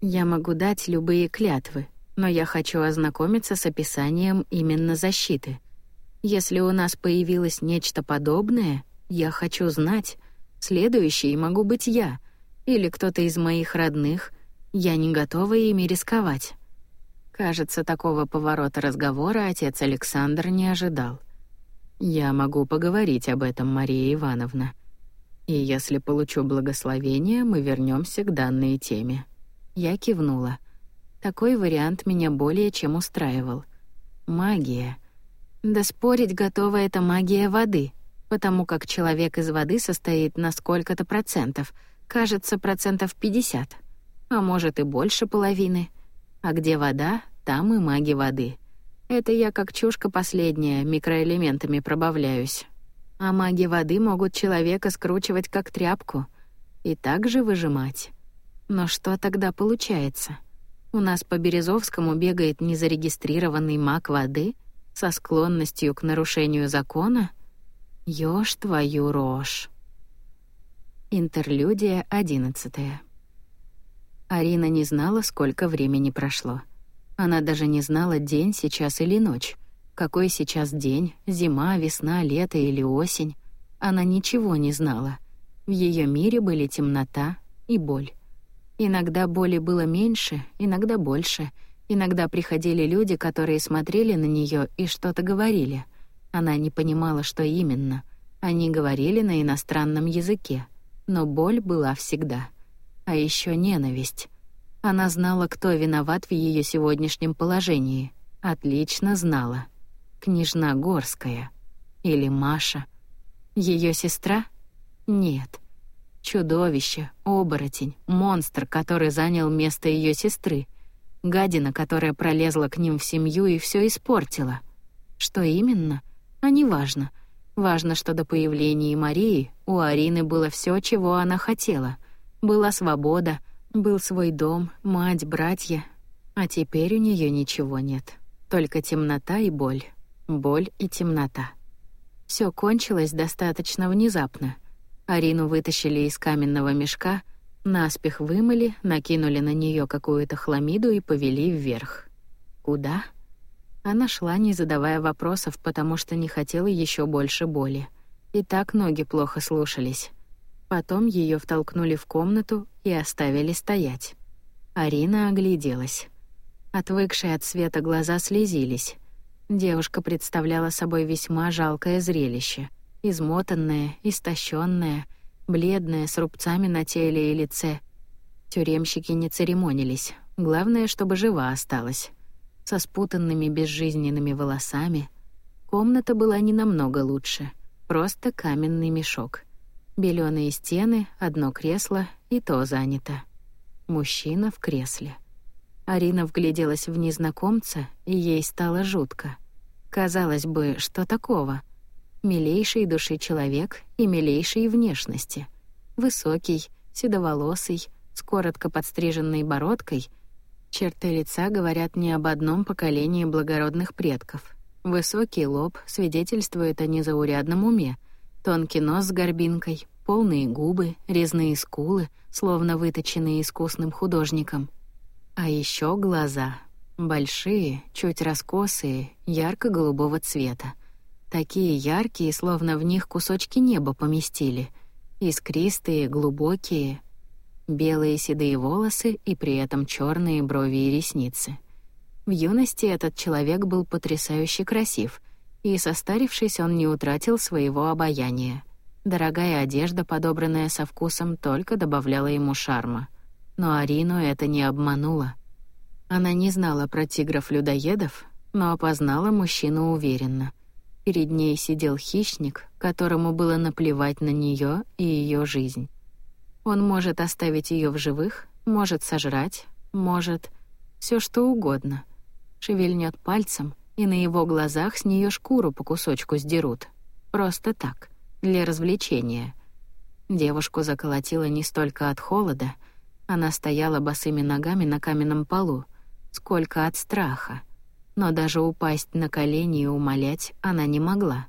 Я могу дать любые клятвы, но я хочу ознакомиться с описанием именно защиты. Если у нас появилось нечто подобное, я хочу знать, следующий могу быть я или кто-то из моих родных, я не готова ими рисковать. Кажется, такого поворота разговора отец Александр не ожидал. Я могу поговорить об этом, Мария Ивановна. И если получу благословение, мы вернемся к данной теме. Я кивнула. Такой вариант меня более чем устраивал. Магия. Да спорить готова эта магия воды, потому как человек из воды состоит на сколько-то процентов, кажется, процентов 50, а может и больше половины. А где вода, там и маги воды. Это я как чушка последняя, микроэлементами пробавляюсь. А маги воды могут человека скручивать как тряпку и также выжимать. Но что тогда получается? У нас по Березовскому бегает незарегистрированный маг воды со склонностью к нарушению закона? Ёж твою рожь. Интерлюдия одиннадцатая. Арина не знала, сколько времени прошло. Она даже не знала, день сейчас или ночь. Какой сейчас день, зима, весна, лето или осень. Она ничего не знала. В ее мире были темнота и боль. Иногда боли было меньше, иногда больше. Иногда приходили люди, которые смотрели на нее и что-то говорили. Она не понимала, что именно. Они говорили на иностранном языке, но боль была всегда. А еще ненависть. Она знала, кто виноват в ее сегодняшнем положении. Отлично знала. Княжна Горская. Или Маша? Ее сестра? Нет. Чудовище, оборотень, монстр, который занял место ее сестры. Гадина, которая пролезла к ним в семью и все испортила. Что именно? А не важно. Важно, что до появления Марии у Арины было все, чего она хотела. Была свобода, был свой дом, мать, братья. А теперь у нее ничего нет. Только темнота и боль. Боль и темнота. Все кончилось достаточно внезапно. Арину вытащили из каменного мешка, наспех вымыли, накинули на нее какую-то хламиду и повели вверх. Куда? Она шла, не задавая вопросов, потому что не хотела еще больше боли. И так ноги плохо слушались. Потом ее втолкнули в комнату и оставили стоять. Арина огляделась. Отвыкшие от света глаза слезились. Девушка представляла собой весьма жалкое зрелище. Измотанная, истощенная, бледная, с рубцами на теле и лице. Тюремщики не церемонились. Главное, чтобы жива осталась со спутанными безжизненными волосами. Комната была не намного лучше, просто каменный мешок. Белёные стены, одно кресло, и то занято. Мужчина в кресле. Арина вгляделась в незнакомца, и ей стало жутко. Казалось бы, что такого? Милейший души человек и милейшей внешности. Высокий, седоволосый, с коротко подстриженной бородкой — Черты лица говорят не об одном поколении благородных предков. Высокий лоб свидетельствует о незаурядном уме, тонкий нос с горбинкой, полные губы, резные скулы, словно выточенные искусным художником. А еще глаза. Большие, чуть раскосые, ярко-голубого цвета. Такие яркие, словно в них кусочки неба поместили. Искристые, глубокие, белые седые волосы и при этом черные брови и ресницы. В юности этот человек был потрясающе красив, и состарившись, он не утратил своего обаяния. Дорогая одежда, подобранная со вкусом, только добавляла ему шарма. Но Арину это не обмануло. Она не знала про тигров-людоедов, но опознала мужчину уверенно. Перед ней сидел хищник, которому было наплевать на нее и ее жизнь. Он может оставить ее в живых, может сожрать, может все что угодно. Шевельнет пальцем, и на его глазах с нее шкуру по кусочку сдерут. Просто так, для развлечения. Девушку заколотило не столько от холода, она стояла босыми ногами на каменном полу, сколько от страха. Но даже упасть на колени и умолять она не могла.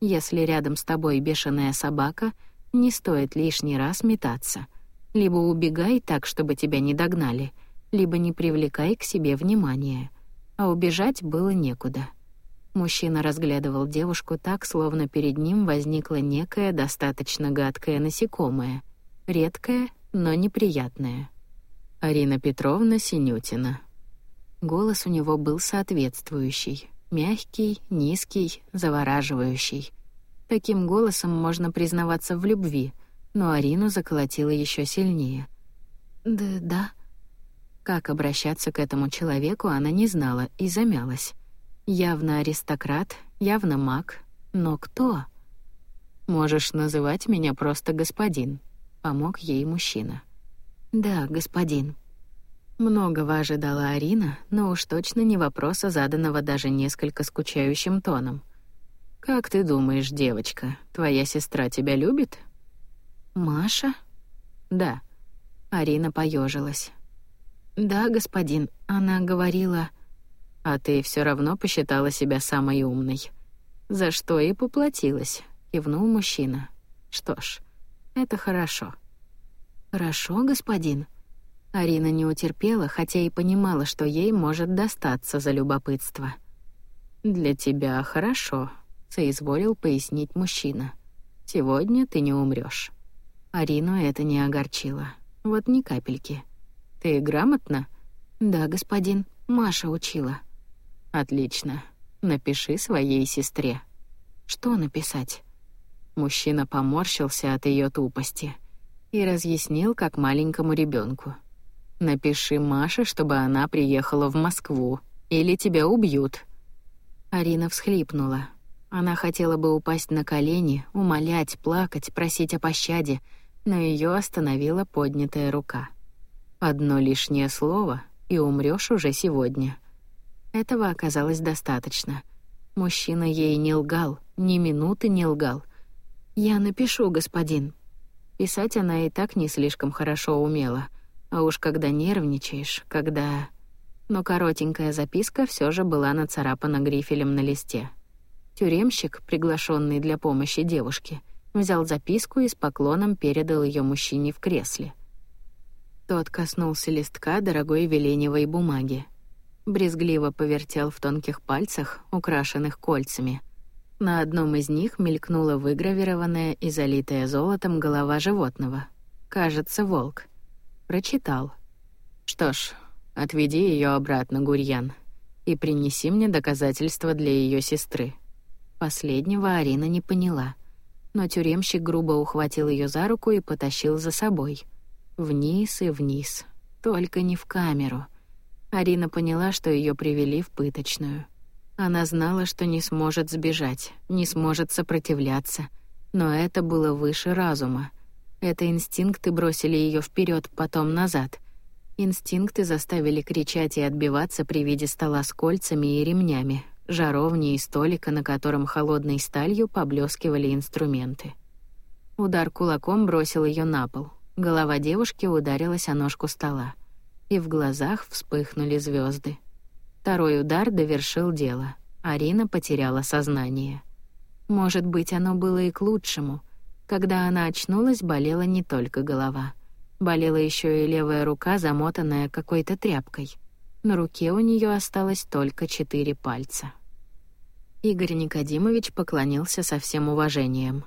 Если рядом с тобой бешеная собака — не стоит лишний раз метаться. Либо убегай так, чтобы тебя не догнали, либо не привлекай к себе внимания. А убежать было некуда. Мужчина разглядывал девушку так, словно перед ним возникло некое достаточно гадкое насекомое, редкое, но неприятное. Арина Петровна Синютина. Голос у него был соответствующий, мягкий, низкий, завораживающий. Таким голосом можно признаваться в любви, но Арину заколотило еще сильнее. «Да, да». Как обращаться к этому человеку она не знала и замялась. Явно аристократ, явно маг, но кто? «Можешь называть меня просто господин», — помог ей мужчина. «Да, господин». Многого ожидала Арина, но уж точно не вопроса, заданного даже несколько скучающим тоном. Как ты думаешь, девочка, твоя сестра тебя любит? Маша? Да. Арина поежилась. Да, господин, она говорила. А ты все равно посчитала себя самой умной. За что и поплатилась, кивнул мужчина. Что ж, это хорошо. Хорошо, господин. Арина не утерпела, хотя и понимала, что ей может достаться за любопытство. Для тебя хорошо, соизволил пояснить мужчина. Сегодня ты не умрёшь. Арину это не огорчило. Вот ни капельки. Ты грамотна? Да, господин. Маша учила. Отлично. Напиши своей сестре. Что написать? Мужчина поморщился от её тупости и разъяснил как маленькому ребёнку. Напиши Маше, чтобы она приехала в Москву, или тебя убьют. Арина всхлипнула. Она хотела бы упасть на колени, умолять, плакать, просить о пощаде, но ее остановила поднятая рука. Одно лишнее слово, и умрешь уже сегодня. Этого оказалось достаточно. Мужчина ей не лгал, ни минуты не лгал. «Я напишу, господин». Писать она и так не слишком хорошо умела, а уж когда нервничаешь, когда... Но коротенькая записка все же была нацарапана грифелем на листе. Тюремщик, приглашенный для помощи девушке, взял записку и с поклоном передал ее мужчине в кресле. Тот коснулся листка дорогой веленевой бумаги. Брезгливо повертел в тонких пальцах, украшенных кольцами. На одном из них мелькнула выгравированная и залитая золотом голова животного. Кажется, волк. Прочитал. Что ж, отведи ее обратно, Гурьян, и принеси мне доказательства для ее сестры. Последнего Арина не поняла, но тюремщик грубо ухватил ее за руку и потащил за собой — Вниз и вниз. Только не в камеру. Арина поняла, что ее привели в пыточную. Она знала, что не сможет сбежать, не сможет сопротивляться. Но это было выше разума. Это инстинкты бросили ее вперед, потом назад. Инстинкты заставили кричать и отбиваться при виде стола с кольцами и ремнями, жаровни и столика, на котором холодной сталью поблескивали инструменты. Удар кулаком бросил ее на пол. Голова девушки ударилась о ножку стола, и в глазах вспыхнули звезды. Второй удар довершил дело. Арина потеряла сознание. Может быть, оно было и к лучшему. Когда она очнулась, болела не только голова. Болела еще и левая рука, замотанная какой-то тряпкой. На руке у нее осталось только четыре пальца. Игорь Никодимович поклонился со всем уважением.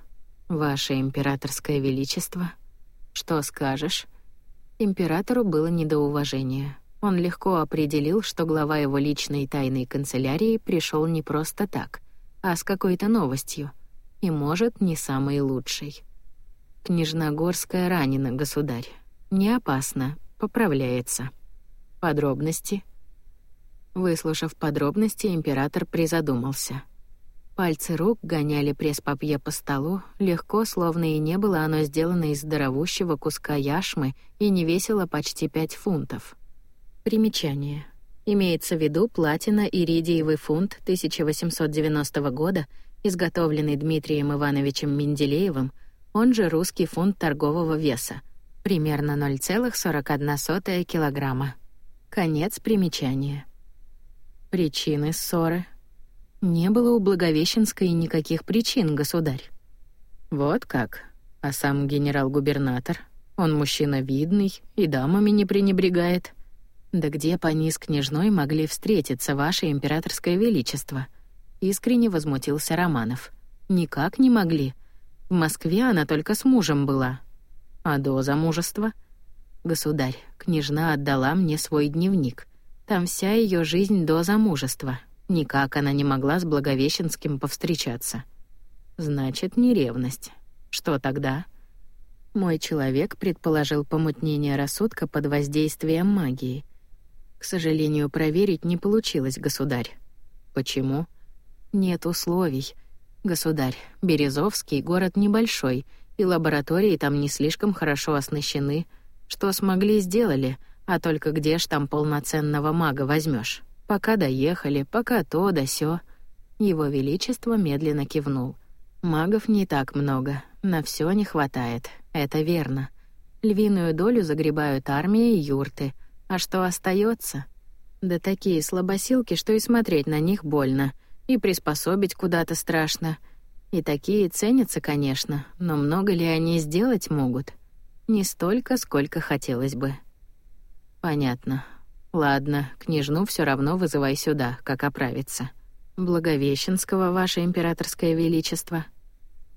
«Ваше императорское величество», что скажешь? Императору было не до уважения. Он легко определил, что глава его личной тайной канцелярии пришел не просто так, а с какой-то новостью. И, может, не самой лучшей. Княжна Горская ранена, государь. Не опасно, поправляется. Подробности? Выслушав подробности, император призадумался — Пальцы рук гоняли пресс-папье по столу, легко, словно и не было оно сделано из здоровущего куска яшмы и не весило почти 5 фунтов. Примечание. Имеется в виду платина-иридиевый фунт 1890 года, изготовленный Дмитрием Ивановичем Менделеевым, он же русский фунт торгового веса, примерно 0,41 килограмма. Конец примечания. Причины ссоры — не было у Благовещенской никаких причин, государь. Вот как. А сам генерал-губернатор, он мужчина видный и дамами не пренебрегает. Да где по с княжной могли встретиться, ваше императорское величество? Искренне возмутился Романов. Никак не могли. В Москве она только с мужем была. А до замужества? Государь, княжна отдала мне свой дневник. Там вся ее жизнь до замужества, Никак она не могла с Благовещенским повстречаться. Значит, не ревность. Что тогда? Мой человек предположил помутнение рассудка под воздействием магии. К сожалению, проверить не получилось, государь. Почему? Нет условий. Государь, Березовский город небольшой, и лаборатории там не слишком хорошо оснащены. Что смогли, сделали, а только где ж там полноценного мага возьмешь? Пока доехали, пока то да сё. Его величество медленно кивнул. Магов не так много, на всё не хватает, это верно. Львиную долю загребают армии и юрты. А что остаётся? Да такие слабосилки, что и смотреть на них больно, и приспособить куда-то страшно. И такие ценятся, конечно, но много ли они сделать могут? Не столько, сколько хотелось бы. Понятно. Ладно, княжну все равно вызывай сюда, как оправиться. Благовещенского, ваше императорское величество.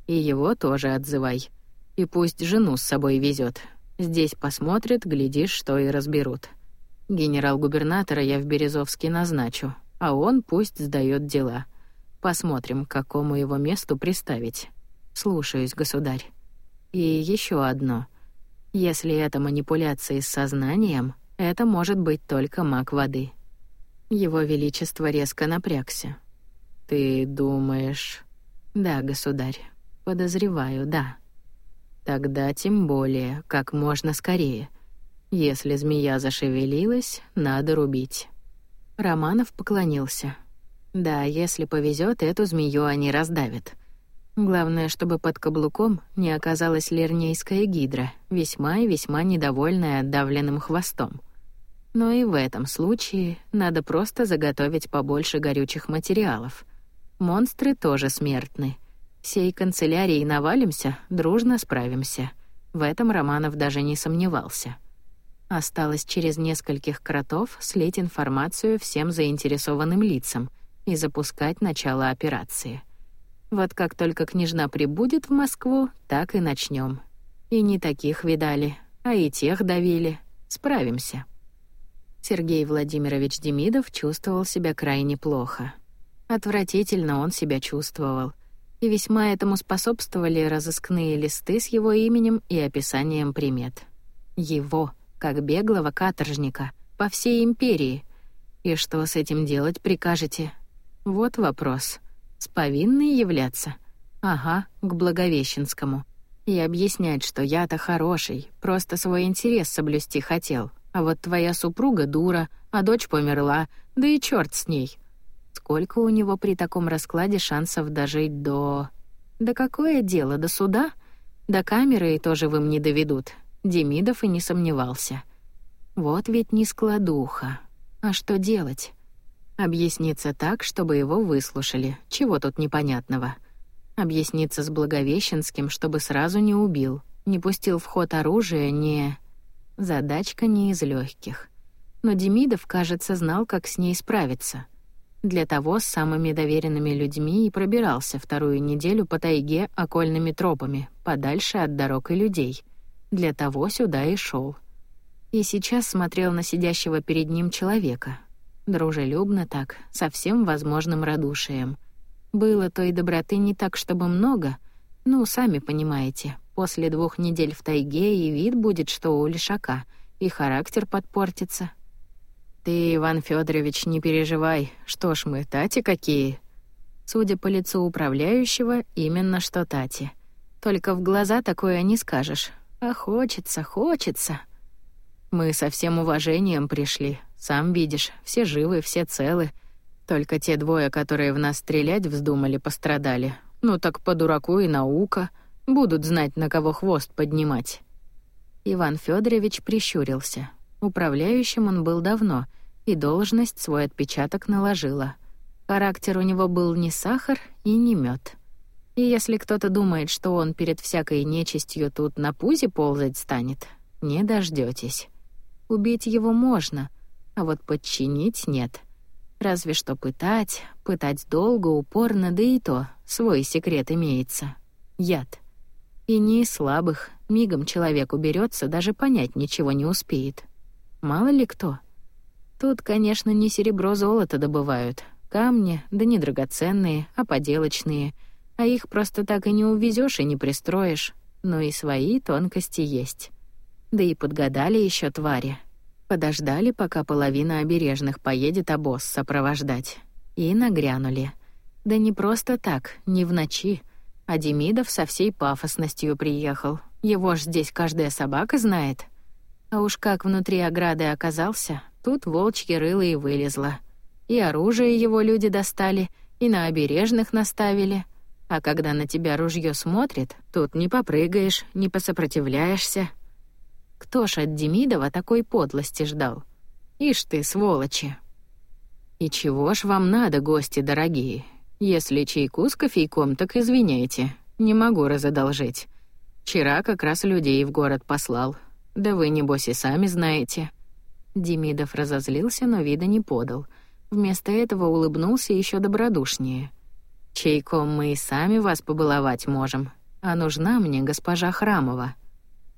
И его тоже отзывай. И пусть жену с собой везет. Здесь посмотрят, глядишь, что и разберут. Генерал-губернатора я в Березовске назначу, а он пусть сдает дела. Посмотрим, к какому его месту приставить. Слушаюсь, государь. И еще одно. Если это манипуляции с сознанием, это может быть только маг воды. Его величество резко напрягся. Ты думаешь, Да, государь. Подозреваю, да. Тогда тем более, как можно скорее. Если змея зашевелилась, надо рубить. Романов поклонился. Да, если повезет, эту змею они раздавят. Главное, чтобы под каблуком не оказалась лернейская гидра, весьма и весьма недовольная отдавленным хвостом. Но и в этом случае надо просто заготовить побольше горючих материалов. Монстры тоже смертны. Всей канцелярии навалимся, дружно справимся. В этом Романов даже не сомневался. Осталось через нескольких кротов слить информацию всем заинтересованным лицам и запускать начало операции. Вот как только княжна прибудет в Москву, так и начнем. И не таких видали, а и тех давили. Справимся. Сергей Владимирович Демидов чувствовал себя крайне плохо. Отвратительно он себя чувствовал. И весьма этому способствовали разыскные листы с его именем и описанием примет. Его, как беглого каторжника, по всей империи. И что с этим делать прикажете? Вот вопрос. С повинной являться? Ага, к Благовещенскому. И объяснять, что я-то хороший, просто свой интерес соблюсти хотел — а вот твоя супруга дура, а дочь померла, да и черт с ней. Сколько у него при таком раскладе шансов дожить до... Да какое дело, до суда? До камеры и тоже вы мне доведут. Демидов и не сомневался. Вот ведь не складуха. А что делать? Объясниться так, чтобы его выслушали. Чего тут непонятного? Объясниться с Благовещенским, чтобы сразу не убил, не пустил в ход оружие, не... Задачка не из легких. Но Демидов, кажется, знал, как с ней справиться. Для того с самыми доверенными людьми и пробирался вторую неделю по тайге окольными тропами, подальше от дорог и людей. Для того сюда и шел. И сейчас смотрел на сидящего перед ним человека. Дружелюбно так, со всем возможным радушием. Было той доброты не так, чтобы много, ну, сами понимаете, После двух недель в тайге и вид будет, что у лишака, и характер подпортится. Ты, Иван Федорович, не переживай. Что ж мы, Тати какие? Судя по лицу управляющего, именно что Тати. Только в глаза такое не скажешь. А хочется, хочется. Мы со всем уважением пришли. Сам видишь, все живы, все целы. Только те двое, которые в нас стрелять вздумали, пострадали. Ну так по дураку и наука — Будут знать, на кого хвост поднимать. Иван Федорович прищурился. Управляющим он был давно, и должность свой отпечаток наложила. Характер у него был не сахар и не мед. И если кто-то думает, что он перед всякой нечистью тут на пузе ползать станет, не дождётесь. Убить его можно, а вот подчинить нет. Разве что пытать, пытать долго, упорно, да и то свой секрет имеется. Яд. И не из слабых, мигом человек уберется, даже понять ничего не успеет. Мало ли кто. Тут, конечно, не серебро-золото добывают, камни, да не драгоценные, а поделочные, а их просто так и не увезешь и не пристроишь, но и свои тонкости есть. Да и подгадали еще твари. Подождали, пока половина обережных поедет обоз сопровождать. И нагрянули. Да не просто так, не в ночи, а Демидов со всей пафосностью приехал. Его ж здесь каждая собака знает. А уж как внутри ограды оказался, тут волчье рыло и вылезло. И оружие его люди достали, и на обережных наставили. А когда на тебя ружье смотрит, тут не попрыгаешь, не посопротивляешься. Кто ж от Демидова такой подлости ждал? Ишь ты, сволочи! И чего ж вам надо, гости дорогие? Если чайку с кофейком, так извиняйте, не могу разодолжить. Вчера как раз людей в город послал. Да вы, небось, и сами знаете». Демидов разозлился, но вида не подал. Вместо этого улыбнулся еще добродушнее. «Чайком мы и сами вас побаловать можем, а нужна мне госпожа Храмова.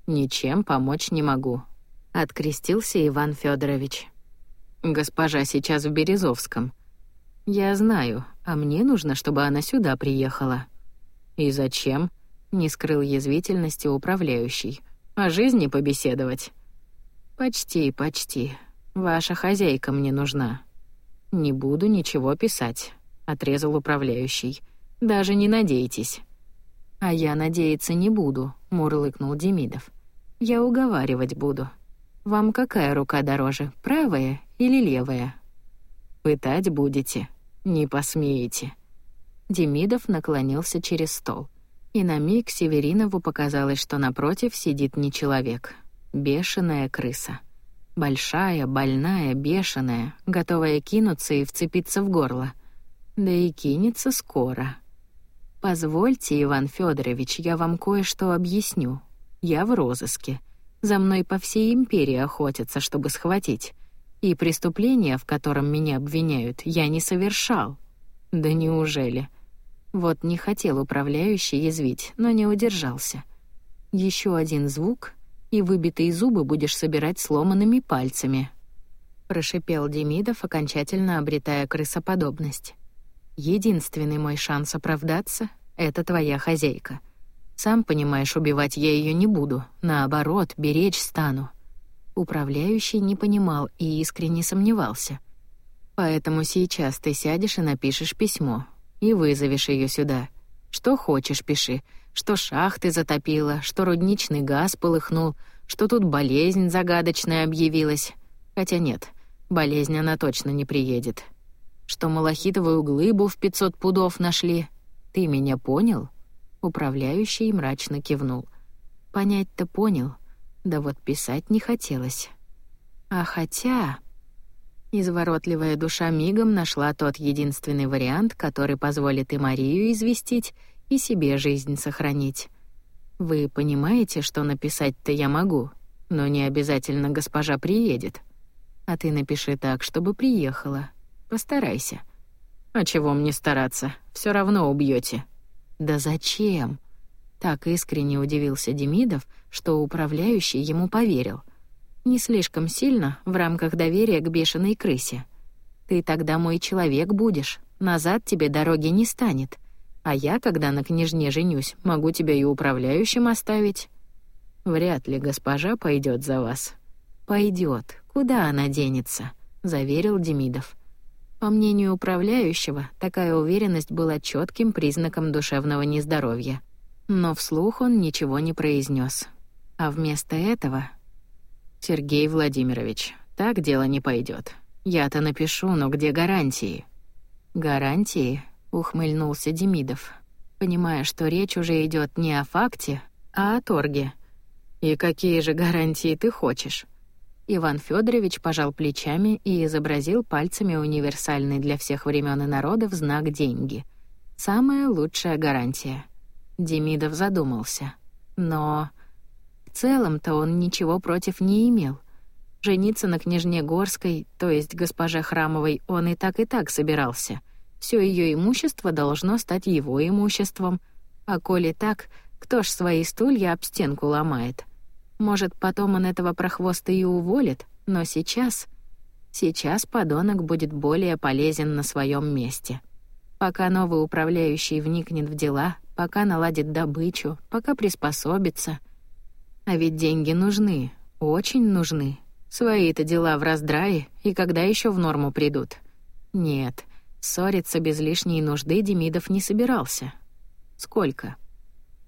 Ничем помочь не могу», — открестился Иван Федорович. «Госпожа сейчас в Березовском. Я знаю, а мне нужно, чтобы она сюда приехала». «И зачем?» — не скрыл язвительности управляющий. «О жизни побеседовать». «Почти, почти. Ваша хозяйка мне нужна». «Не буду ничего писать», — отрезал управляющий. Даже не надейтесь». «А я надеяться не буду», — мурлыкнул Демидов. «Я уговаривать буду. Вам какая рука дороже, правая или левая?» «Пытать будете? Не посмеете». Демидов наклонился через стол. И на миг Северинову показалось, что напротив сидит не человек. Бешеная крыса. Большая, больная, бешеная, готовая кинуться и вцепиться в горло. Да и кинется скоро. Позвольте, Иван Федорович, я вам кое-что объясню. Я в розыске. За мной по всей империи охотятся, чтобы схватить. И преступление, в котором меня обвиняют, я не совершал. Да неужели? Вот не хотел управляющий язвить, но не удержался. Еще один звук, и выбитые зубы будешь собирать сломанными пальцами. Прошипел Демидов, окончательно обретая крысоподобность. Единственный мой шанс оправдаться — это твоя хозяйка. Сам понимаешь, убивать я ее не буду. Наоборот, беречь стану. Управляющий не понимал и искренне сомневался. Поэтому сейчас ты сядешь и напишешь письмо. И вызовешь ее сюда. Что хочешь, пиши. Что шахты затопило, что рудничный газ полыхнул, что тут болезнь загадочная объявилась. Хотя нет, болезнь она точно не приедет что малахитовую глыбу в 500 пудов нашли. Ты меня понял?» Управляющий мрачно кивнул. «Понять-то понял, да вот писать не хотелось. А хотя...» Изворотливая душа мигом нашла тот единственный вариант, который позволит и Марию известить, и себе жизнь сохранить. Вы понимаете, что написать-то я могу, но не обязательно госпожа приедет. А ты напиши так, чтобы приехала. Постарайся. А чего мне стараться? Все равно убьете. Да зачем? Так искренне удивился Демидов, что управляющий ему поверил. Не слишком сильно в рамках доверия к бешеной крысе. Ты тогда мой человек будешь, назад тебе дороги не станет. А я, когда на княжне женюсь, могу тебя и управляющим оставить. Вряд ли госпожа пойдет за вас. Пойдет. Куда она денется? заверил Демидов. По мнению управляющего, такая уверенность была четким признаком душевного нездоровья. Но вслух он ничего не произнес. А вместо этого... «Сергей Владимирович, так дело не пойдет. Я-то напишу, но где гарантии?» «Гарантии?» — ухмыльнулся Демидов, понимая, что речь уже идет не о факте, а о торге. «И какие же гарантии ты хочешь?» Иван Федорович пожал плечами и изобразил пальцами универсальный для всех времен и народов знак деньги. Самая лучшая гарантия. Демидов задумался. Но в целом-то он ничего против не имел. Жениться на княжне Горской, то есть госпоже Храмовой, он и так и так собирался. Все ее имущество должно стать его имуществом. А коли так, кто ж свои стулья об стенку ломает? Может, потом он этого прохвоста и уволит, но сейчас... Сейчас подонок будет более полезен на своем месте. Пока новый управляющий вникнет в дела, пока наладит добычу, пока приспособится. А ведь деньги нужны, очень нужны. Свои-то дела в раздрае, и когда еще в норму придут? Нет, ссориться без лишней нужды Демидов не собирался. Сколько?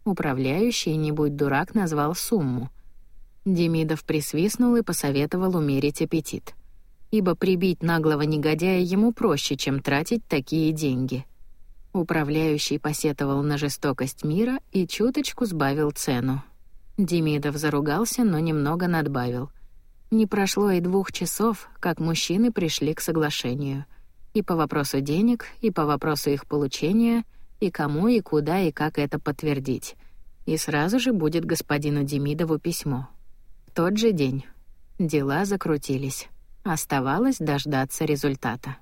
Управляющий, не будь дурак, назвал сумму — Демидов присвистнул и посоветовал умерить аппетит. Ибо прибить наглого негодяя ему проще, чем тратить такие деньги. Управляющий посетовал на жестокость мира и чуточку сбавил цену. Демидов заругался, но немного надбавил. Не прошло и двух часов, как мужчины пришли к соглашению. И по вопросу денег, и по вопросу их получения, и кому, и куда, и как это подтвердить. И сразу же будет господину Демидову письмо тот же день. Дела закрутились. Оставалось дождаться результата.